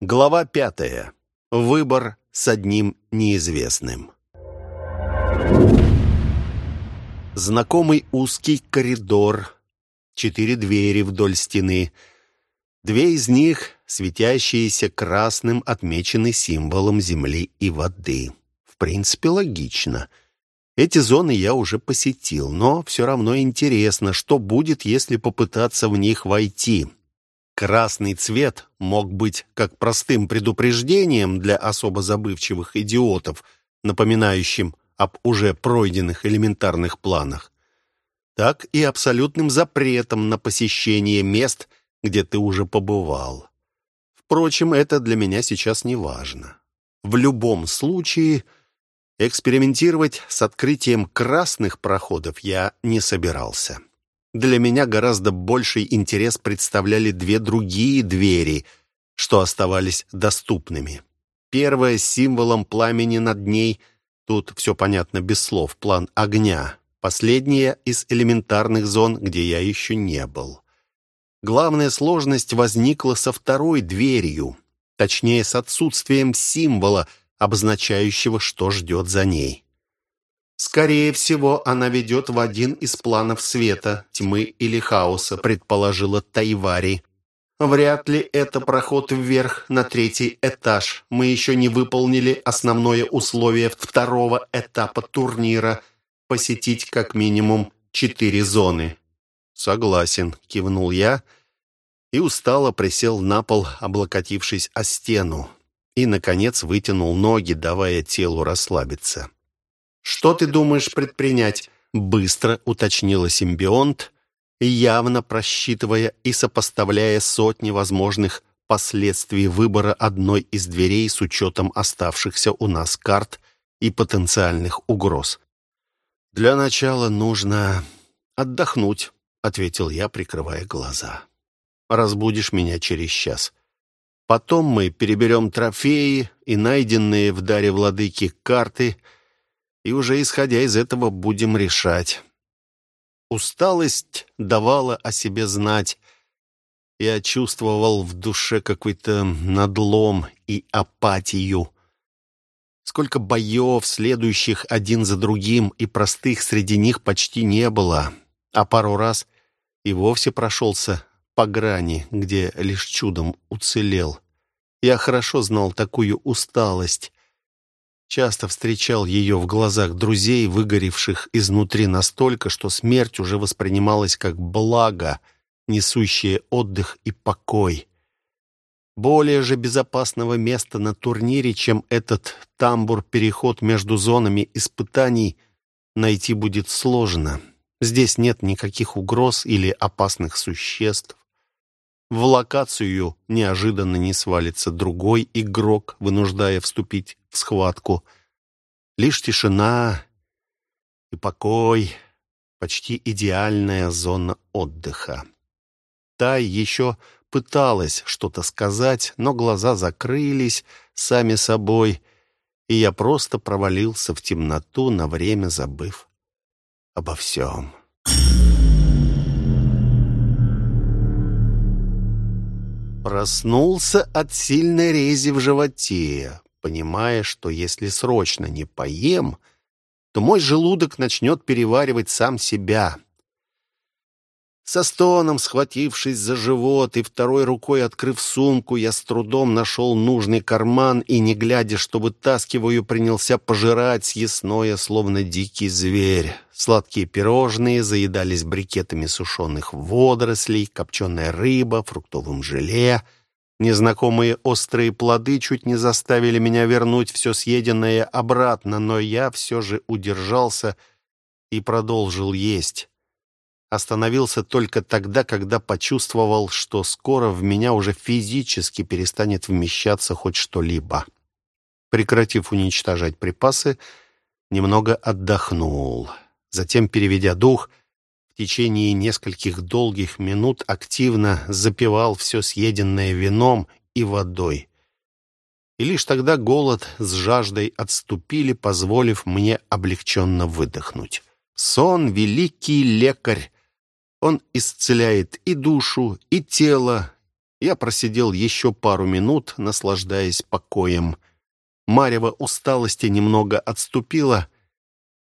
Глава пятая. Выбор с одним неизвестным. Знакомый узкий коридор, четыре двери вдоль стены. Две из них, светящиеся красным, отмечены символом земли и воды. В принципе, логично. Эти зоны я уже посетил, но все равно интересно, что будет, если попытаться в них войти. Красный цвет мог быть как простым предупреждением для особо забывчивых идиотов, напоминающим об уже пройденных элементарных планах, так и абсолютным запретом на посещение мест, где ты уже побывал. Впрочем, это для меня сейчас не важно. В любом случае, экспериментировать с открытием красных проходов я не собирался. Для меня гораздо больший интерес представляли две другие двери, что оставались доступными. Первая с символом пламени над ней — Тут все понятно без слов. План огня. Последняя из элементарных зон, где я еще не был. Главная сложность возникла со второй дверью. Точнее, с отсутствием символа, обозначающего, что ждет за ней. «Скорее всего, она ведет в один из планов света, тьмы или хаоса», предположила Тайвари. Вряд ли это проход вверх на третий этаж. Мы еще не выполнили основное условие второго этапа турнира – посетить как минимум четыре зоны. «Согласен», – кивнул я и устало присел на пол, облокотившись о стену, и, наконец, вытянул ноги, давая телу расслабиться. «Что ты думаешь предпринять?» – быстро уточнила симбионт – явно просчитывая и сопоставляя сотни возможных последствий выбора одной из дверей с учетом оставшихся у нас карт и потенциальных угроз. «Для начала нужно отдохнуть», — ответил я, прикрывая глаза. «Разбудишь меня через час. Потом мы переберем трофеи и найденные в даре владыки карты, и уже исходя из этого будем решать, Усталость давала о себе знать. Я чувствовал в душе какой-то надлом и апатию. Сколько боев, следующих один за другим, и простых среди них почти не было. А пару раз и вовсе прошелся по грани, где лишь чудом уцелел. Я хорошо знал такую усталость. Часто встречал ее в глазах друзей, выгоревших изнутри настолько, что смерть уже воспринималась как благо, несущее отдых и покой. Более же безопасного места на турнире, чем этот тамбур-переход между зонами испытаний, найти будет сложно. Здесь нет никаких угроз или опасных существ. В локацию неожиданно не свалится другой игрок, вынуждая вступить в схватку. Лишь тишина и покой, почти идеальная зона отдыха. Тай еще пыталась что-то сказать, но глаза закрылись сами собой, и я просто провалился в темноту, на время забыв обо всем. Проснулся от сильной рези в животе, понимая, что если срочно не поем, то мой желудок начнет переваривать сам себя. Со стоном, схватившись за живот и второй рукой открыв сумку, я с трудом нашел нужный карман и, не глядя, что вытаскиваю, принялся пожирать съестное, словно дикий зверь. Сладкие пирожные заедались брикетами сушеных водорослей, копченая рыба, фруктовым желе. Незнакомые острые плоды чуть не заставили меня вернуть все съеденное обратно, но я все же удержался и продолжил есть. Остановился только тогда, когда почувствовал, что скоро в меня уже физически перестанет вмещаться хоть что-либо. Прекратив уничтожать припасы, немного отдохнул. Затем, переведя дух, в течение нескольких долгих минут активно запивал все съеденное вином и водой. И лишь тогда голод с жаждой отступили, позволив мне облегченно выдохнуть. Сон — великий лекарь, он исцеляет и душу, и тело, Я просидел еще пару минут, наслаждаясь покоем. Марева усталости немного отступила,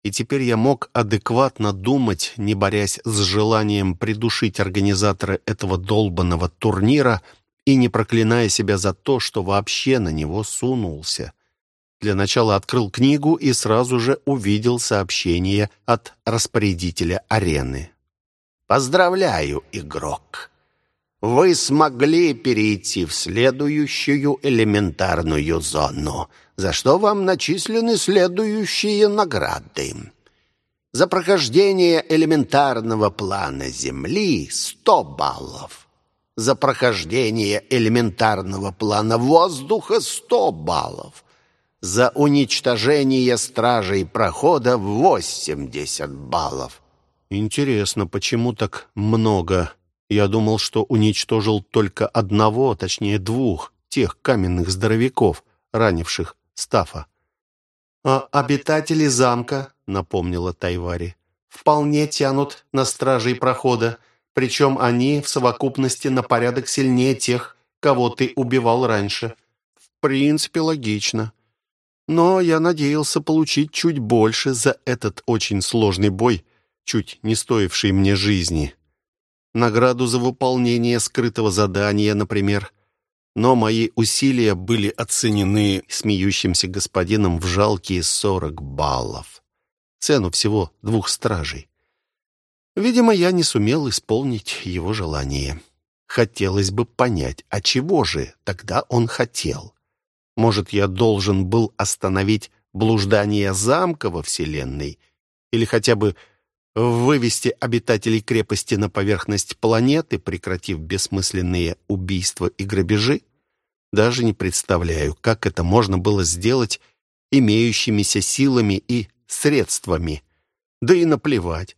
и теперь я мог адекватно думать, не борясь с желанием придушить организатора этого долбанного турнира и не проклиная себя за то, что вообще на него сунулся. Для начала открыл книгу и сразу же увидел сообщение от распорядителя арены. «Поздравляю, игрок! Вы смогли перейти в следующую элементарную зону, за что вам начислены следующие награды. За прохождение элементарного плана Земли — 100 баллов. За прохождение элементарного плана воздуха — 100 баллов за уничтожение стражей прохода 80 баллов. Интересно, почему так много? Я думал, что уничтожил только одного, точнее двух, тех каменных здоровяков, ранивших Стафа. «А обитатели замка», — напомнила Тайвари, — «вполне тянут на стражей прохода, причем они в совокупности на порядок сильнее тех, кого ты убивал раньше». «В принципе, логично. Но я надеялся получить чуть больше за этот очень сложный бой, чуть не стоивший мне жизни. Награду за выполнение скрытого задания, например. Но мои усилия были оценены смеющимся господином в жалкие сорок баллов. Цену всего двух стражей. Видимо, я не сумел исполнить его желание. Хотелось бы понять, а чего же тогда он хотел? Может, я должен был остановить блуждание замка во Вселенной? Или хотя бы вывести обитателей крепости на поверхность планеты, прекратив бессмысленные убийства и грабежи? Даже не представляю, как это можно было сделать имеющимися силами и средствами. Да и наплевать.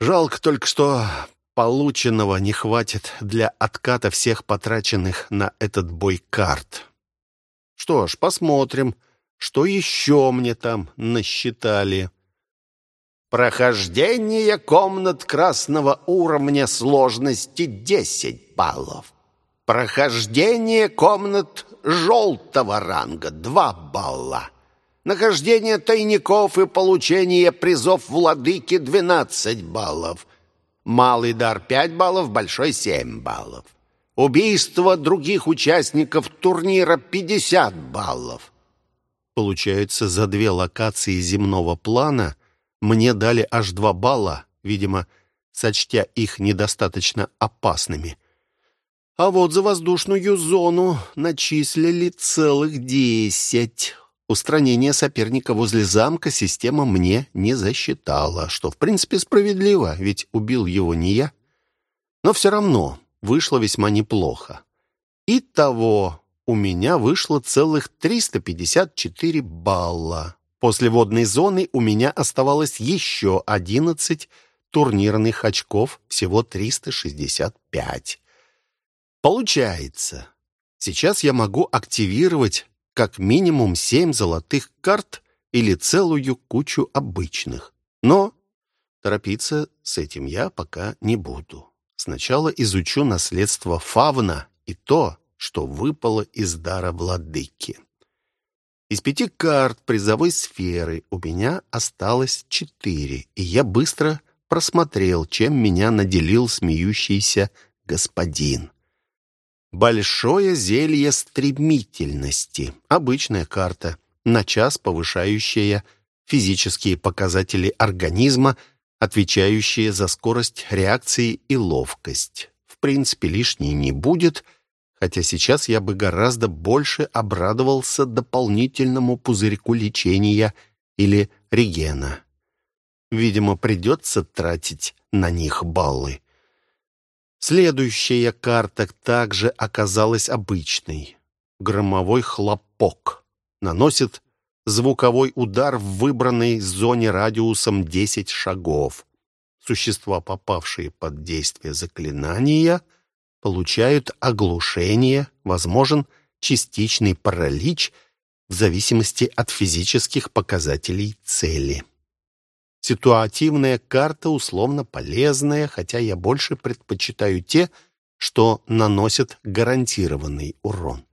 Жалко только, что полученного не хватит для отката всех потраченных на этот бой карт. Что ж, посмотрим, что еще мне там насчитали. Прохождение комнат красного уровня сложности 10 баллов. Прохождение комнат желтого ранга 2 балла. Нахождение тайников и получение призов владыки 12 баллов. Малый дар 5 баллов, большой 7 баллов. Убийство других участников турнира 50 баллов. Получается, за две локации земного плана мне дали аж два балла, видимо, сочтя их недостаточно опасными. А вот за воздушную зону начислили целых десять. Устранение соперника возле замка система мне не засчитала, что, в принципе, справедливо, ведь убил его не я. Но все равно вышло весьма неплохо. Итого у меня вышло целых 354 балла. После водной зоны у меня оставалось еще 11 турнирных очков, всего 365. Получается, сейчас я могу активировать как минимум 7 золотых карт или целую кучу обычных. Но торопиться с этим я пока не буду. Сначала изучу наследство фавна и то, что выпало из дара владыки. Из пяти карт призовой сферы у меня осталось четыре, и я быстро просмотрел, чем меня наделил смеющийся господин. Большое зелье стремительности. Обычная карта, на час повышающая физические показатели организма отвечающие за скорость реакции и ловкость. В принципе, лишней не будет, хотя сейчас я бы гораздо больше обрадовался дополнительному пузырьку лечения или регена. Видимо, придется тратить на них баллы. Следующая карта также оказалась обычной. Громовой хлопок. Наносит звуковой удар в выбранной зоне радиусом 10 шагов. Существа, попавшие под действие заклинания, получают оглушение, возможен частичный паралич в зависимости от физических показателей цели. Ситуативная карта условно полезная, хотя я больше предпочитаю те, что наносят гарантированный урон.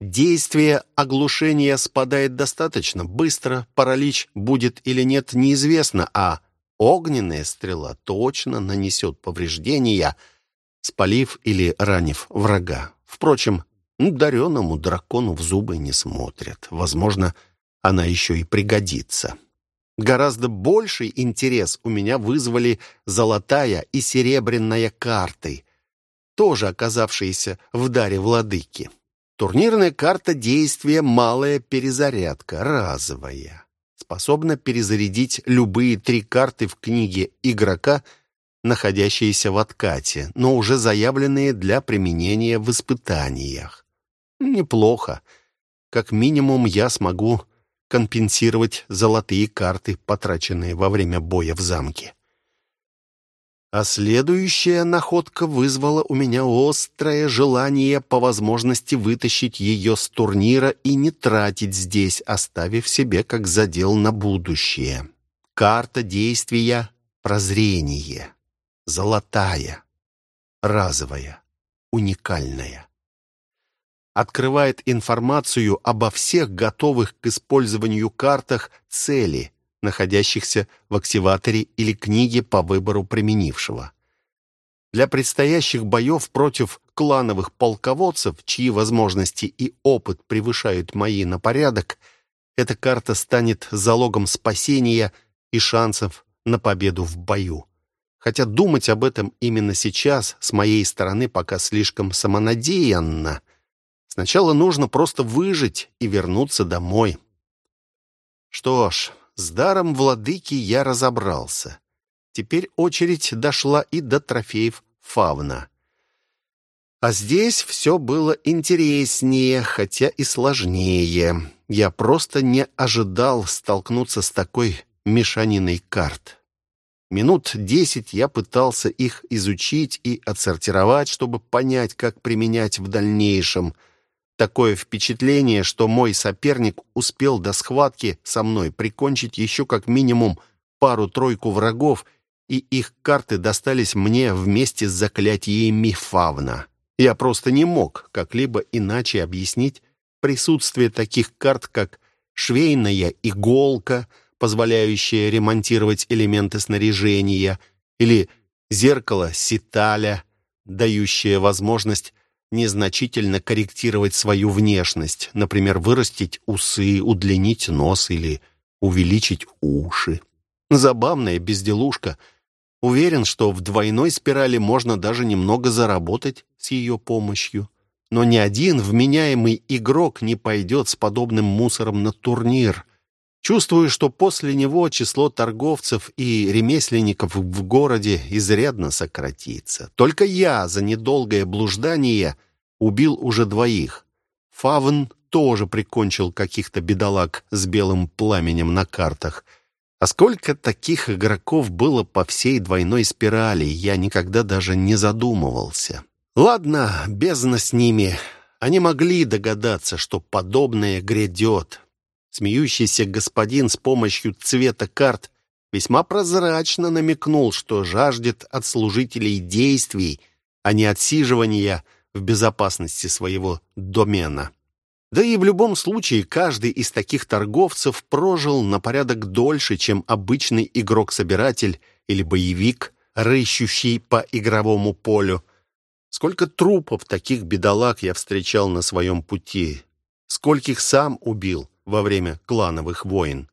Действие оглушения спадает достаточно быстро, паралич будет или нет неизвестно, а огненная стрела точно нанесет повреждения, спалив или ранив врага. Впрочем, дареному дракону в зубы не смотрят. Возможно, она еще и пригодится. Гораздо больший интерес у меня вызвали золотая и серебряная карты, тоже оказавшиеся в даре владыки. Турнирная карта действия «Малая перезарядка», разовая. Способна перезарядить любые три карты в книге игрока, находящиеся в откате, но уже заявленные для применения в испытаниях. Неплохо. Как минимум я смогу компенсировать золотые карты, потраченные во время боя в замке. А следующая находка вызвала у меня острое желание по возможности вытащить ее с турнира и не тратить здесь, оставив себе как задел на будущее. Карта действия «Прозрение». Золотая, разовая, уникальная. Открывает информацию обо всех готовых к использованию картах цели – находящихся в активаторе или книге по выбору применившего. Для предстоящих боев против клановых полководцев, чьи возможности и опыт превышают мои на порядок, эта карта станет залогом спасения и шансов на победу в бою. Хотя думать об этом именно сейчас с моей стороны пока слишком самонадеянно. Сначала нужно просто выжить и вернуться домой. Что ж, с даром владыки я разобрался. Теперь очередь дошла и до трофеев фавна. А здесь все было интереснее, хотя и сложнее. Я просто не ожидал столкнуться с такой мешаниной карт. Минут десять я пытался их изучить и отсортировать, чтобы понять, как применять в дальнейшем — Такое впечатление, что мой соперник успел до схватки со мной прикончить еще как минимум пару-тройку врагов, и их карты достались мне вместе с заклятиями фавна. Я просто не мог как-либо иначе объяснить присутствие таких карт, как швейная иголка, позволяющая ремонтировать элементы снаряжения, или зеркало ситаля, дающее возможность незначительно корректировать свою внешность, например, вырастить усы, удлинить нос или увеличить уши. Забавная безделушка. Уверен, что в двойной спирали можно даже немного заработать с ее помощью. Но ни один вменяемый игрок не пойдет с подобным мусором на турнир. Чувствую, что после него число торговцев и ремесленников в городе изрядно сократится. Только я за недолгое блуждание убил уже двоих. Фавн тоже прикончил каких-то бедолаг с белым пламенем на картах. А сколько таких игроков было по всей двойной спирали, я никогда даже не задумывался. Ладно, бездна с ними. Они могли догадаться, что подобное грядет. Смеющийся господин с помощью цвета карт весьма прозрачно намекнул, что жаждет от служителей действий, а не отсиживания в безопасности своего домена. Да и в любом случае каждый из таких торговцев прожил на порядок дольше, чем обычный игрок-собиратель или боевик, рыщущий по игровому полю. Сколько трупов таких бедолаг я встречал на своем пути, скольких сам убил, во время клановых войн.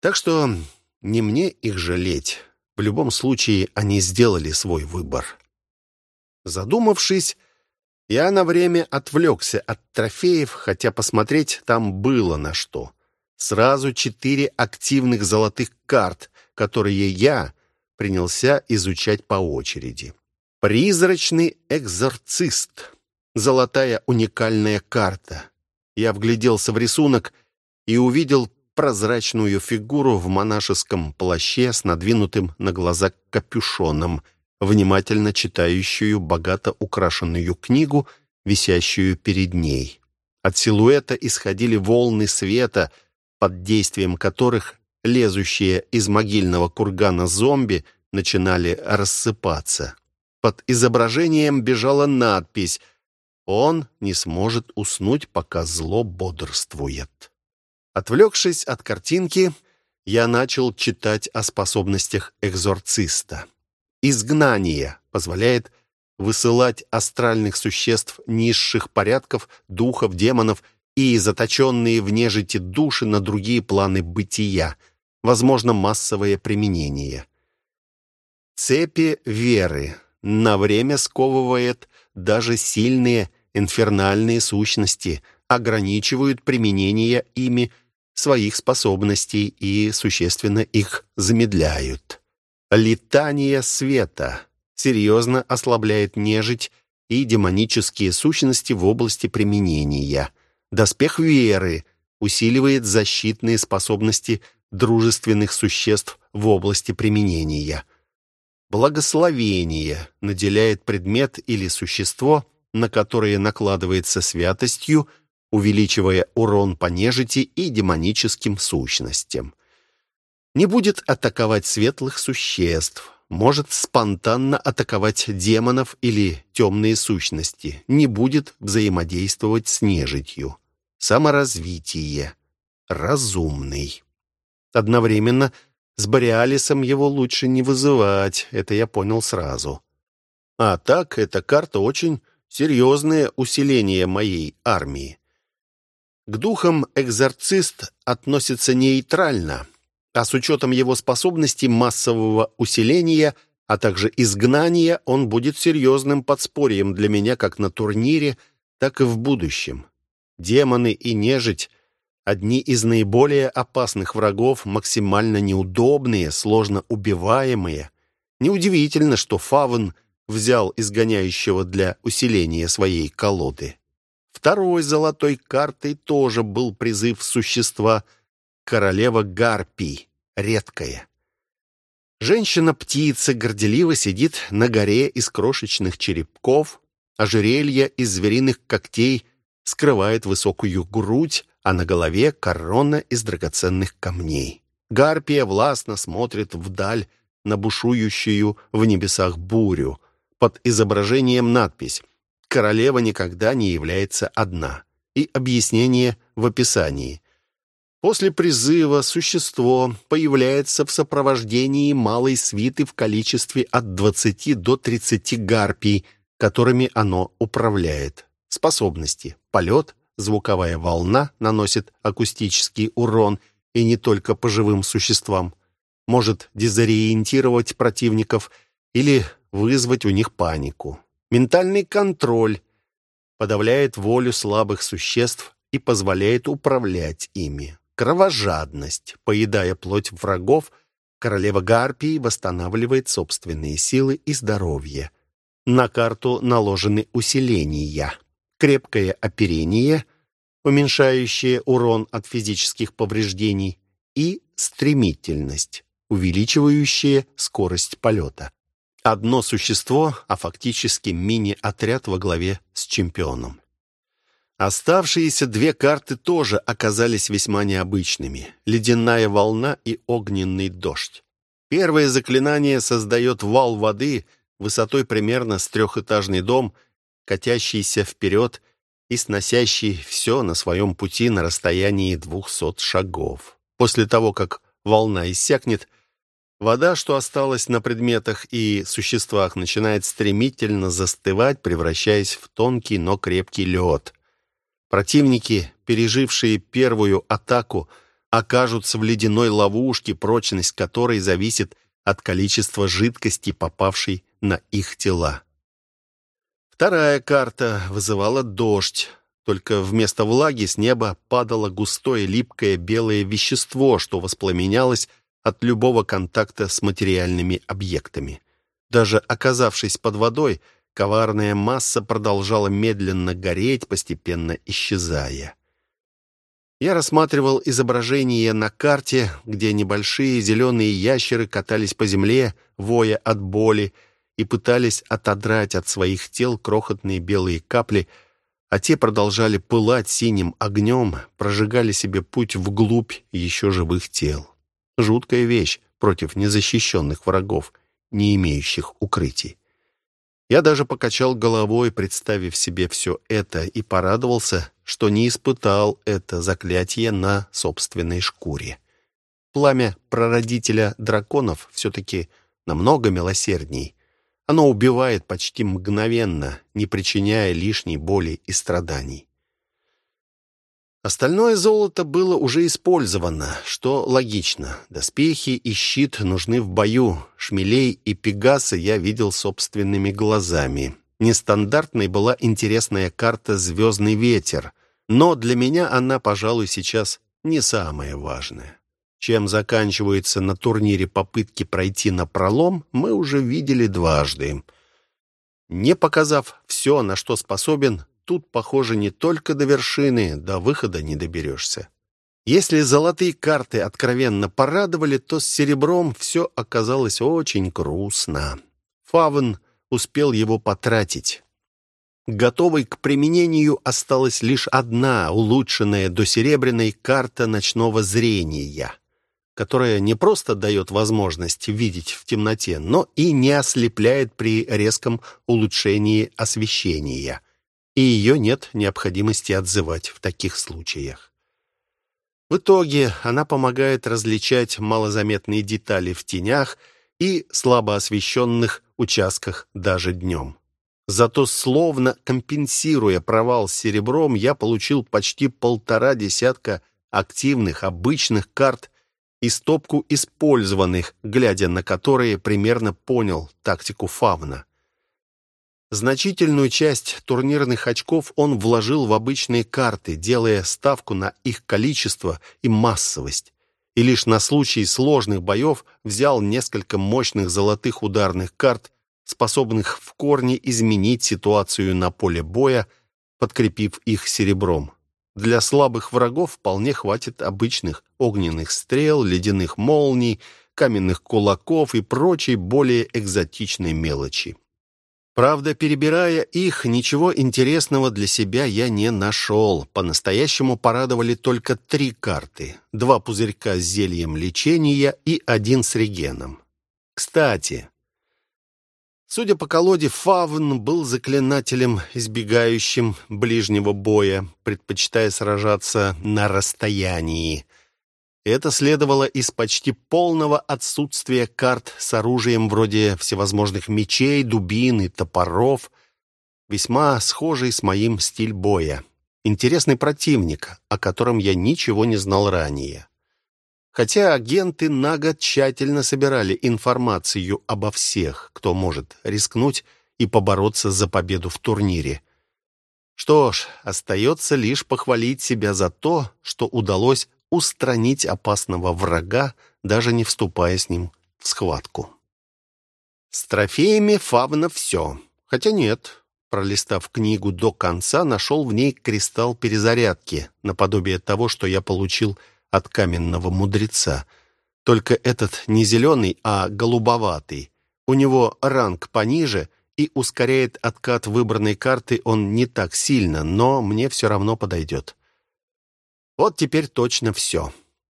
Так что не мне их жалеть. В любом случае, они сделали свой выбор. Задумавшись, я на время отвлекся от трофеев, хотя посмотреть там было на что. Сразу четыре активных золотых карт, которые я принялся изучать по очереди. Призрачный экзорцист. Золотая уникальная карта. Я вгляделся в рисунок и увидел прозрачную фигуру в монашеском плаще с надвинутым на глаза капюшоном, внимательно читающую богато украшенную книгу, висящую перед ней. От силуэта исходили волны света, под действием которых лезущие из могильного кургана зомби начинали рассыпаться. Под изображением бежала надпись «Он не сможет уснуть, пока зло бодрствует». Отвлекшись от картинки, я начал читать о способностях экзорциста. Изгнание позволяет высылать астральных существ низших порядков, духов, демонов и заточенные в нежити души на другие планы бытия, возможно, массовое применение. Цепи веры на время сковывает даже сильные инфернальные сущности, ограничивают применение ими своих способностей и существенно их замедляют. Летание света серьезно ослабляет нежить и демонические сущности в области применения. Доспех веры усиливает защитные способности дружественных существ в области применения. Благословение наделяет предмет или существо, на которое накладывается святостью, увеличивая урон по нежити и демоническим сущностям. Не будет атаковать светлых существ, может спонтанно атаковать демонов или темные сущности, не будет взаимодействовать с нежитью. Саморазвитие. Разумный. Одновременно с Бореалисом его лучше не вызывать, это я понял сразу. А так, эта карта очень серьезное усиление моей армии. К духам экзорцист относится нейтрально, а с учетом его способности массового усиления, а также изгнания, он будет серьезным подспорьем для меня как на турнире, так и в будущем. Демоны и нежить — одни из наиболее опасных врагов, максимально неудобные, сложно убиваемые. Неудивительно, что Фавн взял изгоняющего для усиления своей колоды. Второй золотой картой тоже был призыв существа королева Гарпий, редкая. Женщина-птица горделиво сидит на горе из крошечных черепков, ожерелье из звериных когтей скрывает высокую грудь, а на голове корона из драгоценных камней. Гарпия властно смотрит вдаль на бушующую в небесах бурю. Под изображением надпись королева никогда не является одна. И объяснение в описании. После призыва существо появляется в сопровождении малой свиты в количестве от 20 до 30 гарпий, которыми оно управляет. Способности. Полет, звуковая волна наносит акустический урон и не только по живым существам. Может дезориентировать противников или вызвать у них панику. Ментальный контроль подавляет волю слабых существ и позволяет управлять ими. Кровожадность, поедая плоть врагов, королева Гарпии восстанавливает собственные силы и здоровье. На карту наложены усиления. Крепкое оперение, уменьшающее урон от физических повреждений, и стремительность, увеличивающая скорость полета. Одно существо, а фактически мини-отряд во главе с чемпионом. Оставшиеся две карты тоже оказались весьма необычными. Ледяная волна и огненный дождь. Первое заклинание создает вал воды высотой примерно с трехэтажный дом, катящийся вперед и сносящий все на своем пути на расстоянии двухсот шагов. После того, как волна иссякнет, Вода, что осталась на предметах и существах, начинает стремительно застывать, превращаясь в тонкий, но крепкий лед. Противники, пережившие первую атаку, окажутся в ледяной ловушке, прочность которой зависит от количества жидкости, попавшей на их тела. Вторая карта вызывала дождь, только вместо влаги с неба падало густое липкое белое вещество, что воспламенялось от любого контакта с материальными объектами. Даже оказавшись под водой, коварная масса продолжала медленно гореть, постепенно исчезая. Я рассматривал изображение на карте, где небольшие зеленые ящеры катались по земле, воя от боли, и пытались отодрать от своих тел крохотные белые капли, а те продолжали пылать синим огнем, прожигали себе путь вглубь еще живых тел. Жуткая вещь против незащищенных врагов, не имеющих укрытий. Я даже покачал головой, представив себе все это, и порадовался, что не испытал это заклятие на собственной шкуре. Пламя прародителя драконов все-таки намного милосердней. Оно убивает почти мгновенно, не причиняя лишней боли и страданий. Остальное золото было уже использовано, что логично. Доспехи и щит нужны в бою. Шмелей и пегаса я видел собственными глазами. Нестандартной была интересная карта «Звездный ветер», но для меня она, пожалуй, сейчас не самое важное. Чем заканчиваются на турнире попытки пройти на пролом, мы уже видели дважды. Не показав все, на что способен, тут, похоже, не только до вершины, до выхода не доберешься. Если золотые карты откровенно порадовали, то с серебром все оказалось очень грустно. Фавн успел его потратить. Готовой к применению осталась лишь одна улучшенная до серебряной карта ночного зрения, которая не просто дает возможность видеть в темноте, но и не ослепляет при резком улучшении освещения – и ее нет необходимости отзывать в таких случаях. В итоге она помогает различать малозаметные детали в тенях и слабо освещенных участках даже днем. Зато, словно компенсируя провал с серебром, я получил почти полтора десятка активных, обычных карт и стопку использованных, глядя на которые примерно понял тактику фавна. Значительную часть турнирных очков он вложил в обычные карты, делая ставку на их количество и массовость. И лишь на случай сложных боев взял несколько мощных золотых ударных карт, способных в корне изменить ситуацию на поле боя, подкрепив их серебром. Для слабых врагов вполне хватит обычных огненных стрел, ледяных молний, каменных кулаков и прочей более экзотичной мелочи. Правда, перебирая их, ничего интересного для себя я не нашел. По-настоящему порадовали только три карты. Два пузырька с зельем лечения и один с регеном. Кстати, судя по колоде, Фавн был заклинателем, избегающим ближнего боя, предпочитая сражаться на расстоянии. Это следовало из почти полного отсутствия карт с оружием вроде всевозможных мечей, дубин и топоров, весьма схожий с моим стиль боя. Интересный противник, о котором я ничего не знал ранее. Хотя агенты Нага тщательно собирали информацию обо всех, кто может рискнуть и побороться за победу в турнире. Что ж, остается лишь похвалить себя за то, что удалось устранить опасного врага, даже не вступая с ним в схватку. С трофеями Фавна все. Хотя нет, пролистав книгу до конца, нашел в ней кристалл перезарядки, наподобие того, что я получил от каменного мудреца. Только этот не зеленый, а голубоватый. У него ранг пониже, и ускоряет откат выбранной карты он не так сильно, но мне все равно подойдет. Вот теперь точно все.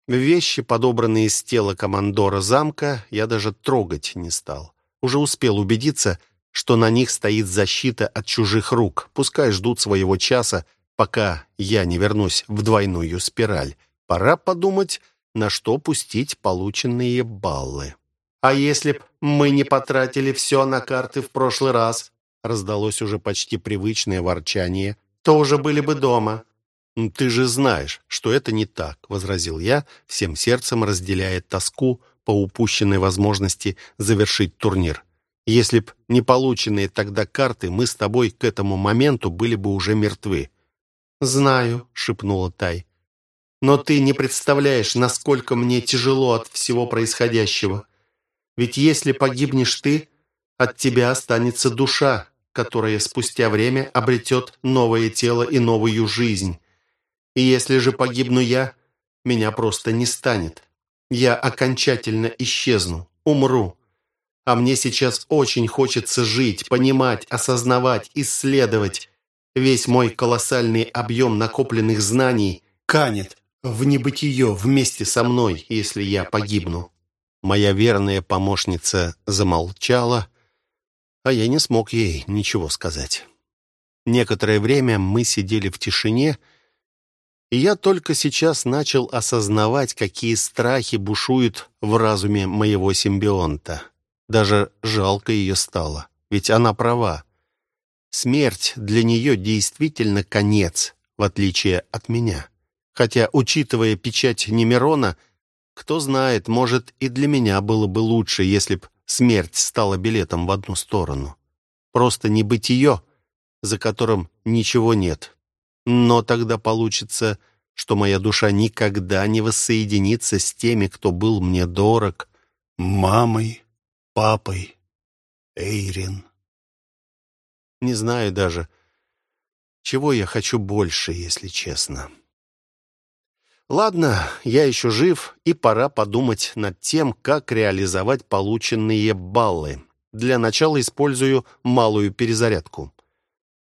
Вещи, подобранные из тела командора замка, я даже трогать не стал. Уже успел убедиться, что на них стоит защита от чужих рук. Пускай ждут своего часа, пока я не вернусь в двойную спираль. Пора подумать, на что пустить полученные баллы. «А если б мы не потратили все на карты в прошлый раз?» раздалось уже почти привычное ворчание. «То уже были бы дома. «Ты же знаешь, что это не так», — возразил я, всем сердцем разделяя тоску по упущенной возможности завершить турнир. «Если б не полученные тогда карты, мы с тобой к этому моменту были бы уже мертвы». «Знаю», — шепнула Тай. «Но ты не представляешь, насколько мне тяжело от всего происходящего. Ведь если погибнешь ты, от тебя останется душа, которая спустя время обретет новое тело и новую жизнь». И если же погибну я, меня просто не станет. Я окончательно исчезну, умру. А мне сейчас очень хочется жить, понимать, осознавать, исследовать. Весь мой колоссальный объем накопленных знаний канет в небытие вместе со мной, если я погибну. Моя верная помощница замолчала, а я не смог ей ничего сказать. Некоторое время мы сидели в тишине, и я только сейчас начал осознавать, какие страхи бушуют в разуме моего симбионта. Даже жалко ее стало, ведь она права. Смерть для нее действительно конец, в отличие от меня. Хотя, учитывая печать Немирона, кто знает, может, и для меня было бы лучше, если б смерть стала билетом в одну сторону. Просто не быть ее, за которым ничего нет. Но тогда получится, что моя душа никогда не воссоединится с теми, кто был мне дорог. Мамой, папой, Эйрин. Не знаю даже, чего я хочу больше, если честно. Ладно, я еще жив, и пора подумать над тем, как реализовать полученные баллы. Для начала использую малую перезарядку.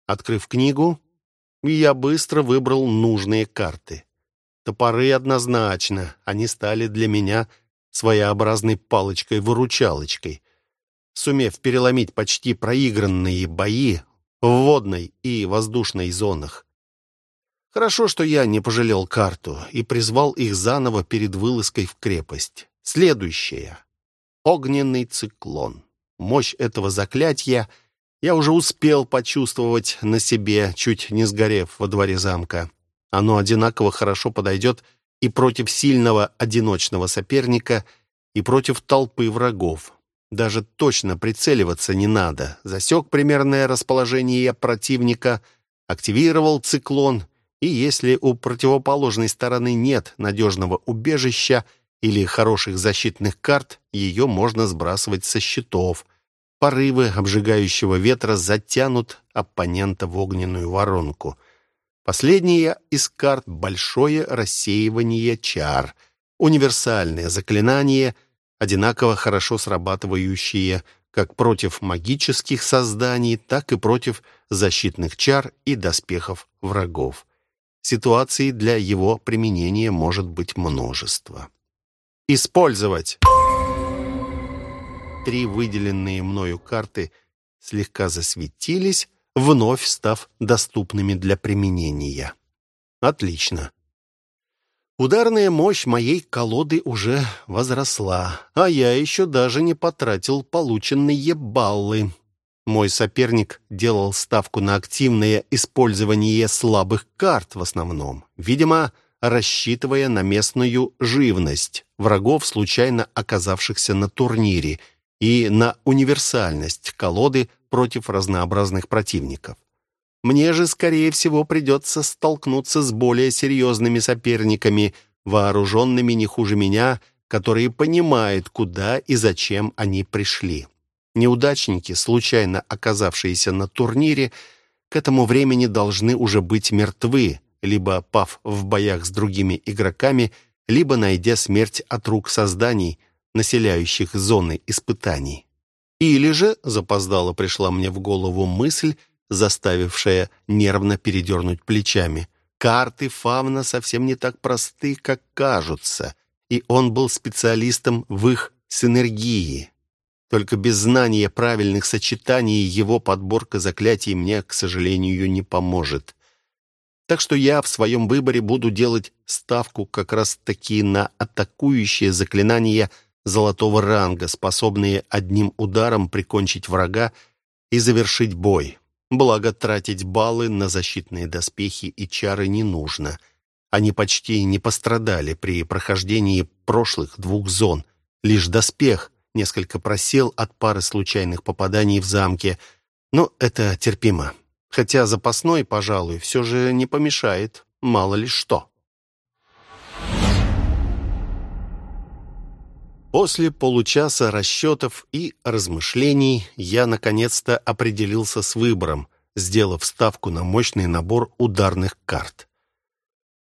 Открыв книгу, я быстро выбрал нужные карты. Топоры однозначно, они стали для меня своеобразной палочкой-выручалочкой. Сумев переломить почти проигранные бои в водной и воздушной зонах, Хорошо, что я не пожалел карту и призвал их заново перед вылазкой в крепость. Следующее. Огненный циклон. Мощь этого заклятия я уже успел почувствовать на себе, чуть не сгорев во дворе замка. Оно одинаково хорошо подойдет и против сильного одиночного соперника, и против толпы врагов. Даже точно прицеливаться не надо. Засек примерное расположение противника, активировал циклон и если у противоположной стороны нет надежного убежища или хороших защитных карт, ее можно сбрасывать со счетов. Порывы обжигающего ветра затянут оппонента в огненную воронку. Последняя из карт — большое рассеивание чар. Универсальное заклинание, одинаково хорошо срабатывающее как против магических созданий, так и против защитных чар и доспехов врагов. Ситуаций для его применения может быть множество. Использовать. Три выделенные мною карты слегка засветились, вновь став доступными для применения. Отлично. Ударная мощь моей колоды уже возросла, а я еще даже не потратил полученные баллы. Мой соперник делал ставку на активное использование слабых карт в основном, видимо, рассчитывая на местную живность врагов, случайно оказавшихся на турнире, и на универсальность колоды против разнообразных противников. Мне же, скорее всего, придется столкнуться с более серьезными соперниками, вооруженными не хуже меня, которые понимают, куда и зачем они пришли. Неудачники, случайно оказавшиеся на турнире, к этому времени должны уже быть мертвы, либо пав в боях с другими игроками, либо найдя смерть от рук созданий, населяющих зоны испытаний. Или же запоздало пришла мне в голову мысль, заставившая нервно передернуть плечами. Карты Фавна совсем не так просты, как кажутся, и он был специалистом в их синергии. Только без знания правильных сочетаний его подборка заклятий мне, к сожалению, не поможет. Так что я в своем выборе буду делать ставку как раз-таки на атакующие заклинания золотого ранга, способные одним ударом прикончить врага и завершить бой. Благо, тратить баллы на защитные доспехи и чары не нужно. Они почти не пострадали при прохождении прошлых двух зон. Лишь доспех несколько просел от пары случайных попаданий в замке, но это терпимо. Хотя запасной, пожалуй, все же не помешает, мало ли что. После получаса расчетов и размышлений я наконец-то определился с выбором, сделав ставку на мощный набор ударных карт.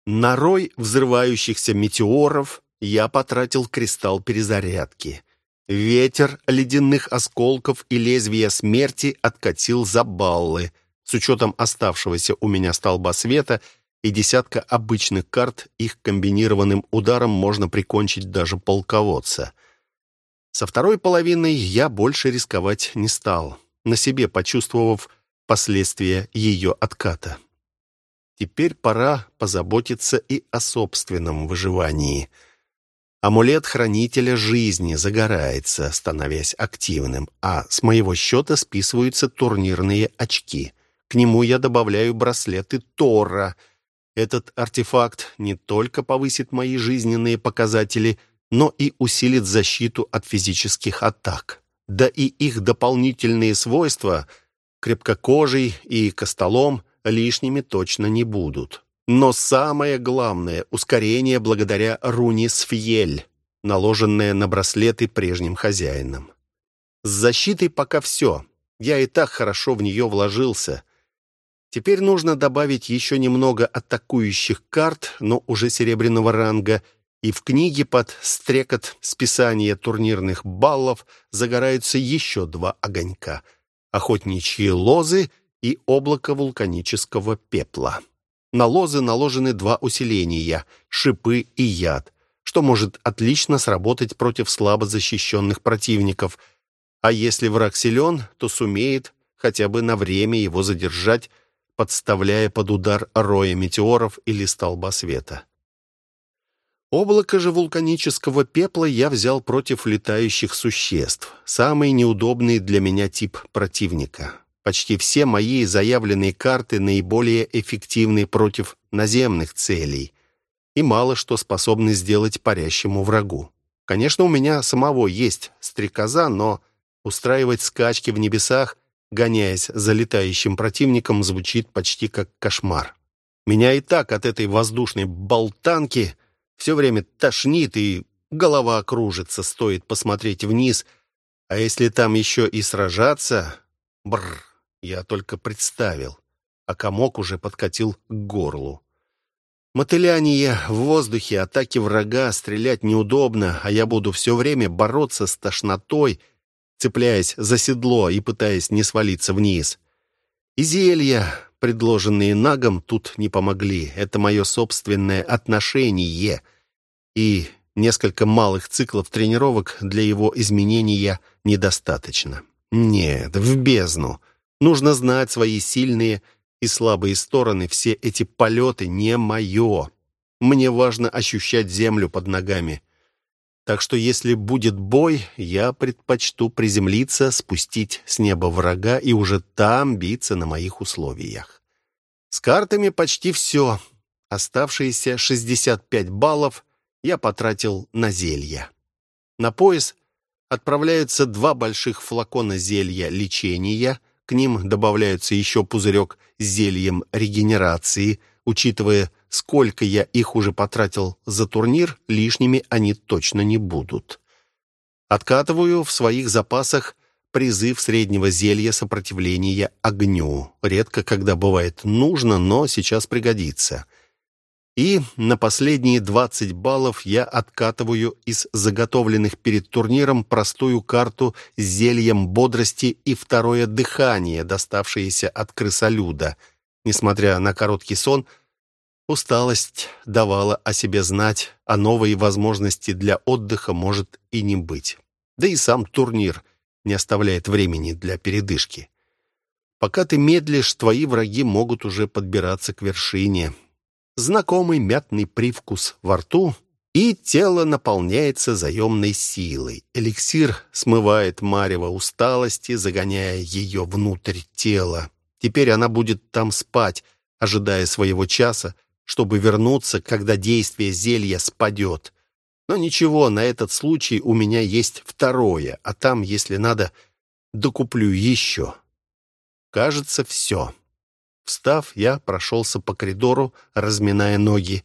На рой взрывающихся метеоров я потратил кристалл перезарядки. Ветер ледяных осколков и лезвия смерти откатил за баллы. С учетом оставшегося у меня столба света и десятка обычных карт, их комбинированным ударом можно прикончить даже полководца. Со второй половиной я больше рисковать не стал. на себе почувствовав последствия ее отката. Теперь пора позаботиться и о собственном выживании. Амулет хранителя жизни загорается, становясь активным, а с моего счета списываются турнирные очки. К нему я добавляю браслеты Тора. Этот артефакт не только повысит мои жизненные показатели, но и усилит защиту от физических атак. Да и их дополнительные свойства — крепкокожий и костолом — лишними точно не будут. Но самое главное — ускорение благодаря руне Сфьель, наложенное на браслеты прежним хозяином. С защитой пока все. Я и так хорошо в нее вложился. Теперь нужно добавить еще немного атакующих карт, но уже серебряного ранга, и в книге под стрекот списания турнирных баллов загораются еще два огонька — охотничьи лозы и облако вулканического пепла. На лозы наложены два усиления — шипы и яд, что может отлично сработать против слабо защищенных противников, а если враг силен, то сумеет хотя бы на время его задержать, подставляя под удар роя метеоров или столба света. Облако же вулканического пепла я взял против летающих существ, самый неудобный для меня тип противника. Почти все мои заявленные карты наиболее эффективны против наземных целей и мало что способны сделать парящему врагу. Конечно, у меня самого есть стрекоза, но устраивать скачки в небесах, гоняясь за летающим противником, звучит почти как кошмар. Меня и так от этой воздушной болтанки все время тошнит и голова кружится, стоит посмотреть вниз, а если там еще и сражаться... Бррр. Я только представил, а комок уже подкатил к горлу. Мотыляние в воздухе, атаки врага, стрелять неудобно, а я буду все время бороться с тошнотой, цепляясь за седло и пытаясь не свалиться вниз. И зелья, предложенные нагом, тут не помогли. Это мое собственное отношение. И несколько малых циклов тренировок для его изменения недостаточно. Нет, в бездну. Нужно знать свои сильные и слабые стороны. Все эти полеты не мое. Мне важно ощущать землю под ногами. Так что если будет бой, я предпочту приземлиться, спустить с неба врага и уже там биться на моих условиях. С картами почти все. Оставшиеся 65 баллов я потратил на зелья. На пояс отправляются два больших флакона зелья лечения — к ним добавляется еще пузырек с зельем регенерации. Учитывая, сколько я их уже потратил за турнир, лишними они точно не будут. Откатываю в своих запасах призыв среднего зелья сопротивления огню. Редко когда бывает нужно, но сейчас пригодится. И на последние 20 баллов я откатываю из заготовленных перед турниром простую карту с зельем бодрости и второе дыхание, доставшееся от крысолюда. Несмотря на короткий сон, усталость давала о себе знать, а новые возможности для отдыха может и не быть. Да и сам турнир не оставляет времени для передышки. Пока ты медлишь, твои враги могут уже подбираться к вершине — знакомый мятный привкус во рту, и тело наполняется заемной силой. Эликсир смывает марево усталости, загоняя ее внутрь тела. Теперь она будет там спать, ожидая своего часа, чтобы вернуться, когда действие зелья спадет. Но ничего, на этот случай у меня есть второе, а там, если надо, докуплю еще. Кажется, все. Встав, я прошелся по коридору, разминая ноги.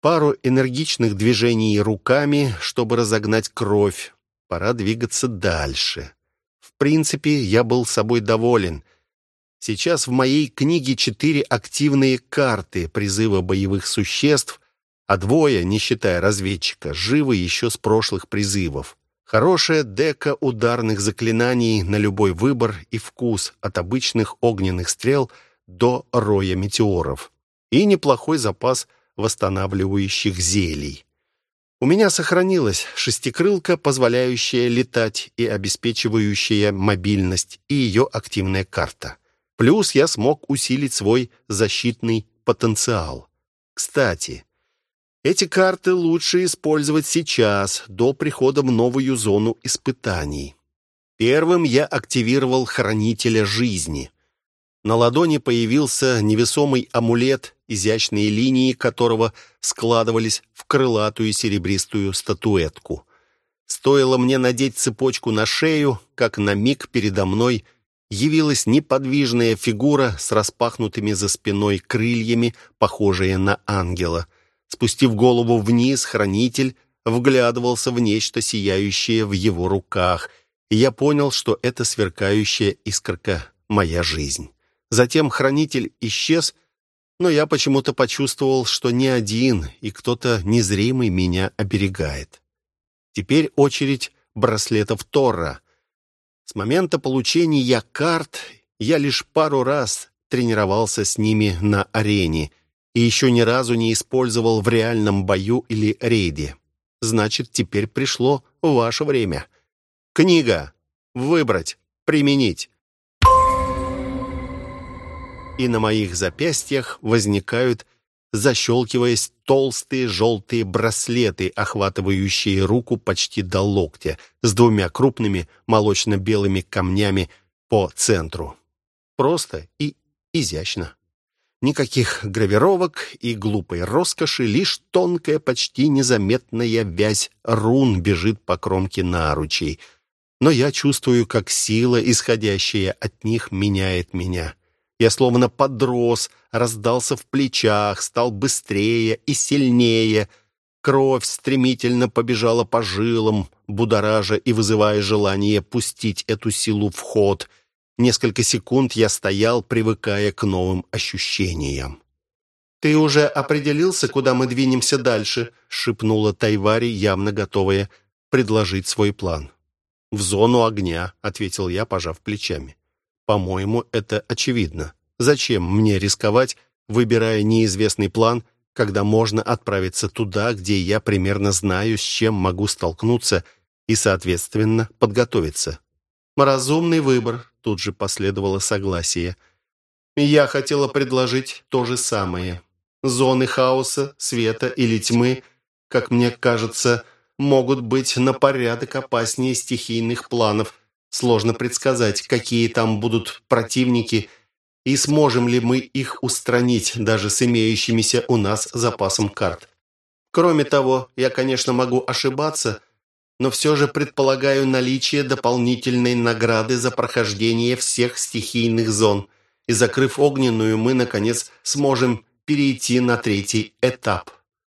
Пару энергичных движений руками, чтобы разогнать кровь. Пора двигаться дальше. В принципе, я был собой доволен. Сейчас в моей книге четыре активные карты призыва боевых существ, а двое, не считая разведчика, живы еще с прошлых призывов. Хорошая дека ударных заклинаний на любой выбор и вкус, от обычных огненных стрел – до роя метеоров и неплохой запас восстанавливающих зелий. У меня сохранилась шестикрылка, позволяющая летать и обеспечивающая мобильность, и ее активная карта. Плюс я смог усилить свой защитный потенциал. Кстати, эти карты лучше использовать сейчас, до прихода в новую зону испытаний. Первым я активировал Хранителя Жизни. На ладони появился невесомый амулет, изящные линии которого складывались в крылатую серебристую статуэтку. Стоило мне надеть цепочку на шею, как на миг передо мной явилась неподвижная фигура с распахнутыми за спиной крыльями, похожая на ангела. Спустив голову вниз, хранитель вглядывался в нечто сияющее в его руках — и я понял, что это сверкающая искорка моя жизнь. Затем хранитель исчез, но я почему-то почувствовал, что не один, и кто-то незримый меня оберегает. Теперь очередь браслетов Тора. С момента получения карт я лишь пару раз тренировался с ними на арене и еще ни разу не использовал в реальном бою или рейде. Значит, теперь пришло ваше время. Книга. Выбрать. Применить. И на моих запястьях возникают, защелкиваясь, толстые желтые браслеты, охватывающие руку почти до локтя, с двумя крупными молочно-белыми камнями по центру. Просто и изящно. Никаких гравировок и глупой роскоши, лишь тонкая, почти незаметная вязь рун бежит по кромке наручей — но я чувствую, как сила, исходящая от них, меняет меня. Я словно подрос, раздался в плечах, стал быстрее и сильнее. Кровь стремительно побежала по жилам, будоража и вызывая желание пустить эту силу в ход. Несколько секунд я стоял, привыкая к новым ощущениям. «Ты уже определился, куда мы двинемся дальше?» — шепнула Тайвари, явно готовая предложить свой план. «В зону огня», — ответил я, пожав плечами. «По-моему, это очевидно. Зачем мне рисковать, выбирая неизвестный план, когда можно отправиться туда, где я примерно знаю, с чем могу столкнуться и, соответственно, подготовиться?» «Разумный выбор», — тут же последовало согласие. «Я хотела предложить то же самое. Зоны хаоса, света или тьмы, как мне кажется, — могут быть на порядок опаснее стихийных планов. Сложно предсказать, какие там будут противники и сможем ли мы их устранить даже с имеющимися у нас запасом карт. Кроме того, я, конечно, могу ошибаться, но все же предполагаю наличие дополнительной награды за прохождение всех стихийных зон. И закрыв огненную, мы, наконец, сможем перейти на третий этап.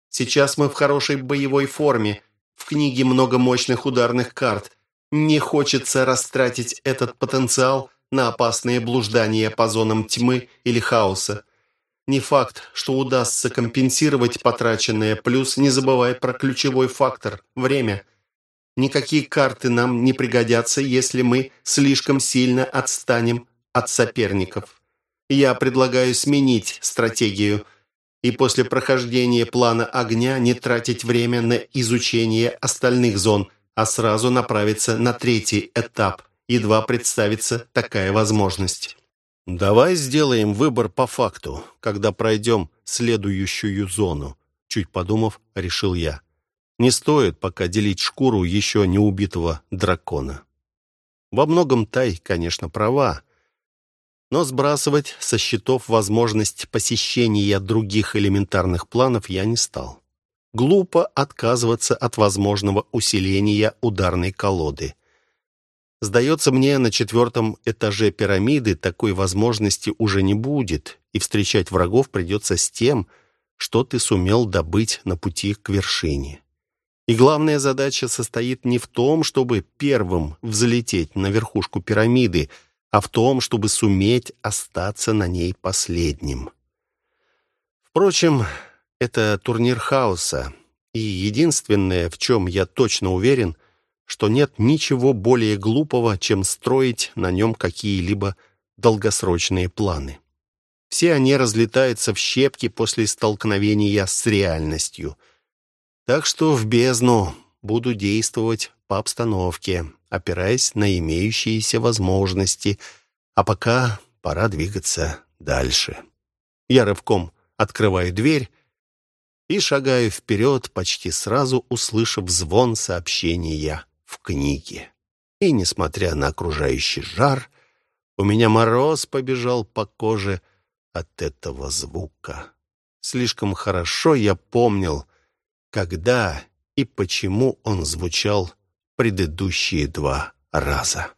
Сейчас мы в хорошей боевой форме, в книге много мощных ударных карт. Не хочется растратить этот потенциал на опасные блуждания по зонам тьмы или хаоса. Не факт, что удастся компенсировать потраченное, плюс не забывай про ключевой фактор – время. Никакие карты нам не пригодятся, если мы слишком сильно отстанем от соперников. Я предлагаю сменить стратегию – и после прохождения плана огня не тратить время на изучение остальных зон, а сразу направиться на третий этап, едва представится такая возможность. «Давай сделаем выбор по факту, когда пройдем следующую зону», чуть подумав, решил я. Не стоит пока делить шкуру еще не убитого дракона. Во многом Тай, конечно, права, но сбрасывать со счетов возможность посещения других элементарных планов я не стал. Глупо отказываться от возможного усиления ударной колоды. Сдается мне, на четвертом этаже пирамиды такой возможности уже не будет, и встречать врагов придется с тем, что ты сумел добыть на пути к вершине. И главная задача состоит не в том, чтобы первым взлететь на верхушку пирамиды – а в том, чтобы суметь остаться на ней последним. Впрочем, это турнир хаоса, и единственное, в чем я точно уверен, что нет ничего более глупого, чем строить на нем какие-либо долгосрочные планы. Все они разлетаются в щепки после столкновения с реальностью. Так что в бездну буду действовать по обстановке, опираясь на имеющиеся возможности, а пока пора двигаться дальше. Я рывком открываю дверь и шагаю вперед, почти сразу услышав звон сообщения в книге. И, несмотря на окружающий жар, у меня мороз побежал по коже от этого звука. Слишком хорошо я помнил, когда и почему он звучал предыдущие два раза.